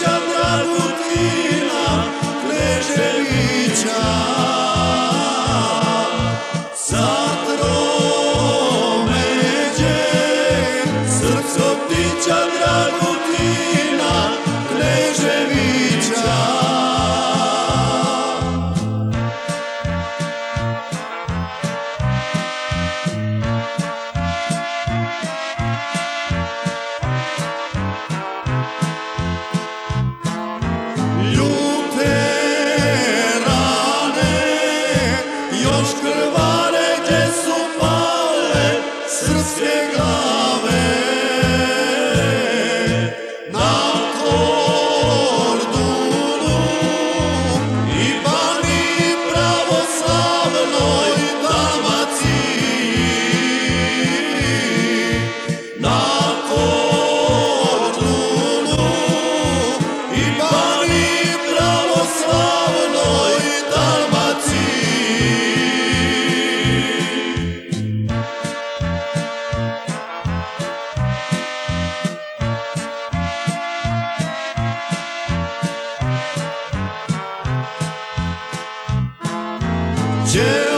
Çamlar bu srpske glave Jill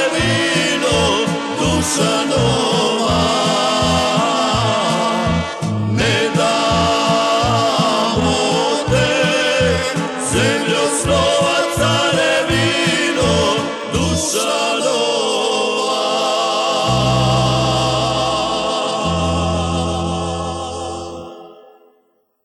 снова царь.